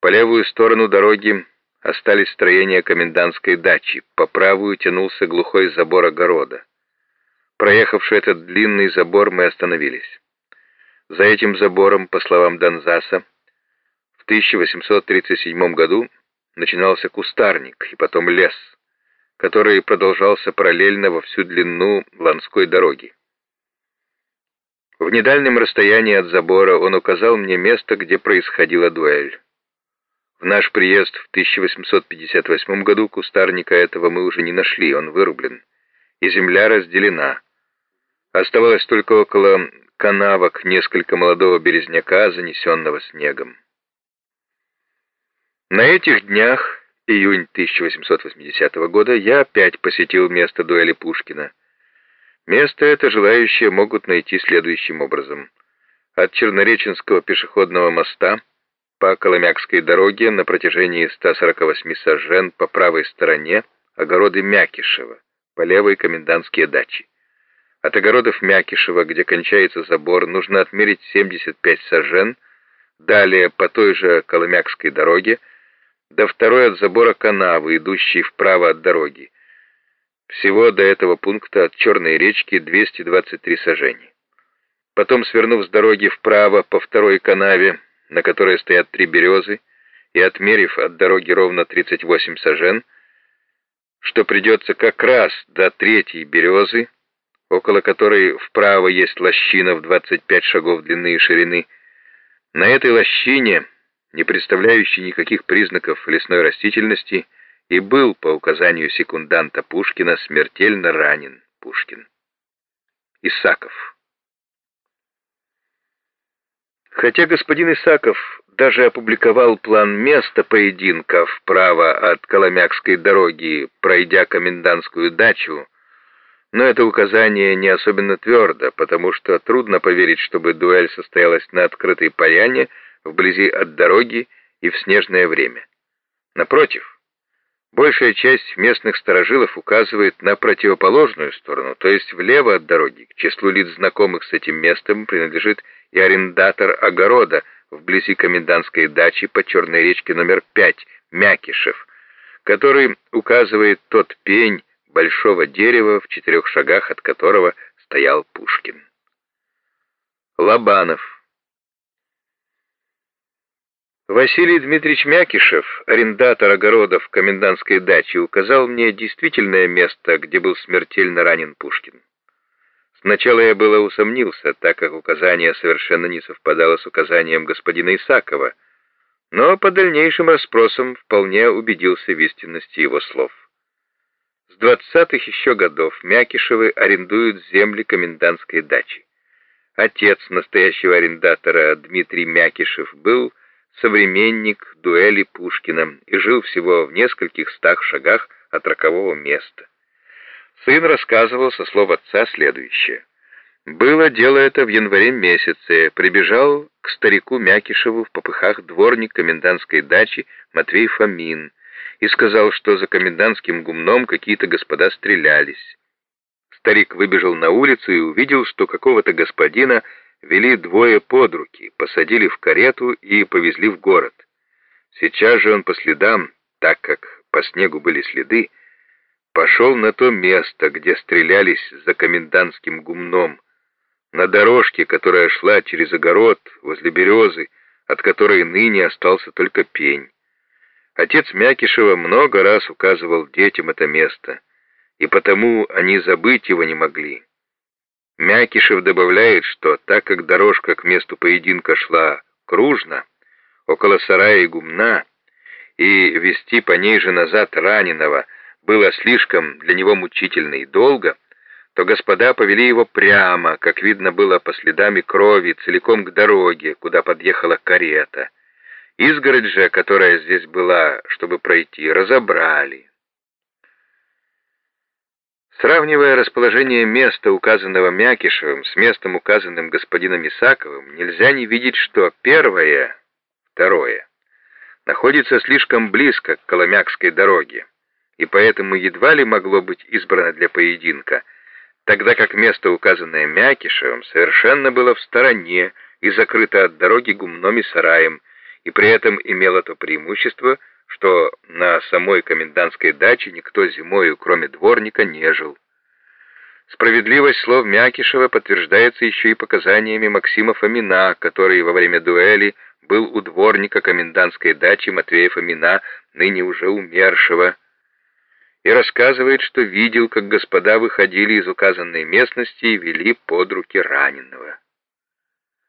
По левую сторону дороги остались строения комендантской дачи, по правую тянулся глухой забор огорода. Проехавший этот длинный забор, мы остановились. За этим забором, по словам Донзаса, в 1837 году начинался кустарник и потом лес, который продолжался параллельно во всю длину Ланской дороги. В недальнем расстоянии от забора он указал мне место, где происходила дуэль. В наш приезд в 1858 году кустарника этого мы уже не нашли, он вырублен, и земля разделена. Оставалось только около канавок несколько молодого березняка, занесенного снегом. На этих днях, июнь 1880 года, я опять посетил место дуэли Пушкина. Место это желающие могут найти следующим образом. От Чернореченского пешеходного моста по Коломякской дороге на протяжении 148 сажен по правой стороне огороды Мякишева, по левой комендантские дачи. От огородов Мякишева, где кончается забор, нужно отмерить 75 сажен, далее по той же Коломякской дороге до второй от забора канавы, идущей вправо от дороги. Всего до этого пункта от Черной речки 223 сажений. Потом, свернув с дороги вправо по второй канаве, на которой стоят три березы, и отмерив от дороги ровно 38 сажен, что придется как раз до третьей березы, около которой вправо есть лощина в 25 шагов длины и ширины, на этой лощине не представляющий никаких признаков лесной растительности, и был, по указанию секунданта Пушкина, смертельно ранен Пушкин. Исаков. Хотя господин Исаков даже опубликовал план места поединка вправо от Коломякской дороги, пройдя комендантскую дачу, но это указание не особенно твердо, потому что трудно поверить, чтобы дуэль состоялась на открытой поляне, вблизи от дороги и в снежное время. Напротив, большая часть местных сторожилов указывает на противоположную сторону, то есть влево от дороги. К числу лиц, знакомых с этим местом, принадлежит и арендатор огорода вблизи комендантской дачи по Черной речке номер 5, Мякишев, который указывает тот пень большого дерева, в четырех шагах от которого стоял Пушкин. Лобанов Василий Дмитриевич Мякишев, арендатор огородов комендантской дачи, указал мне действительное место, где был смертельно ранен Пушкин. Сначала я было усомнился, так как указание совершенно не совпадало с указанием господина Исакова, но по дальнейшим расспросам вполне убедился в истинности его слов. С двадцатых еще годов Мякишевы арендуют земли комендантской дачи. Отец настоящего арендатора Дмитрий Мякишев был современник дуэли Пушкина и жил всего в нескольких стах шагах от рокового места. Сын рассказывал со слов отца следующее. Было дело это в январе месяце. Прибежал к старику Мякишеву в попыхах дворник комендантской дачи Матвей Фомин и сказал, что за комендантским гумном какие-то господа стрелялись. Старик выбежал на улицу и увидел, что какого-то господина вели двое под руки, посадили в карету и повезли в город. Сейчас же он по следам, так как по снегу были следы, пошел на то место, где стрелялись за комендантским гумном, на дорожке, которая шла через огород возле березы, от которой ныне остался только пень. Отец Мякишева много раз указывал детям это место, и потому они забыть его не могли. Мякишев добавляет, что так как дорожка к месту поединка шла кружно, около сарая и гумна, и вести по ней же назад раненого было слишком для него мучительно и долго, то господа повели его прямо, как видно было по следам крови, целиком к дороге, куда подъехала карета. Изгородь же, которая здесь была, чтобы пройти, разобрали. Сравнивая расположение места, указанного Мякишевым, с местом, указанным господином Исаковым, нельзя не видеть, что первое, второе, находится слишком близко к Коломякской дороге, и поэтому едва ли могло быть избрано для поединка, тогда как место, указанное Мякишевым, совершенно было в стороне и закрыто от дороги гумном и сараем, и при этом имело то преимущество, что на самой комендантской даче никто зимою, кроме дворника, не жил. Справедливость слов Мякишева подтверждается еще и показаниями Максима Фомина, который во время дуэли был у дворника комендантской дачи Матвея Фомина, ныне уже умершего, и рассказывает, что видел, как господа выходили из указанной местности и вели под руки раненого.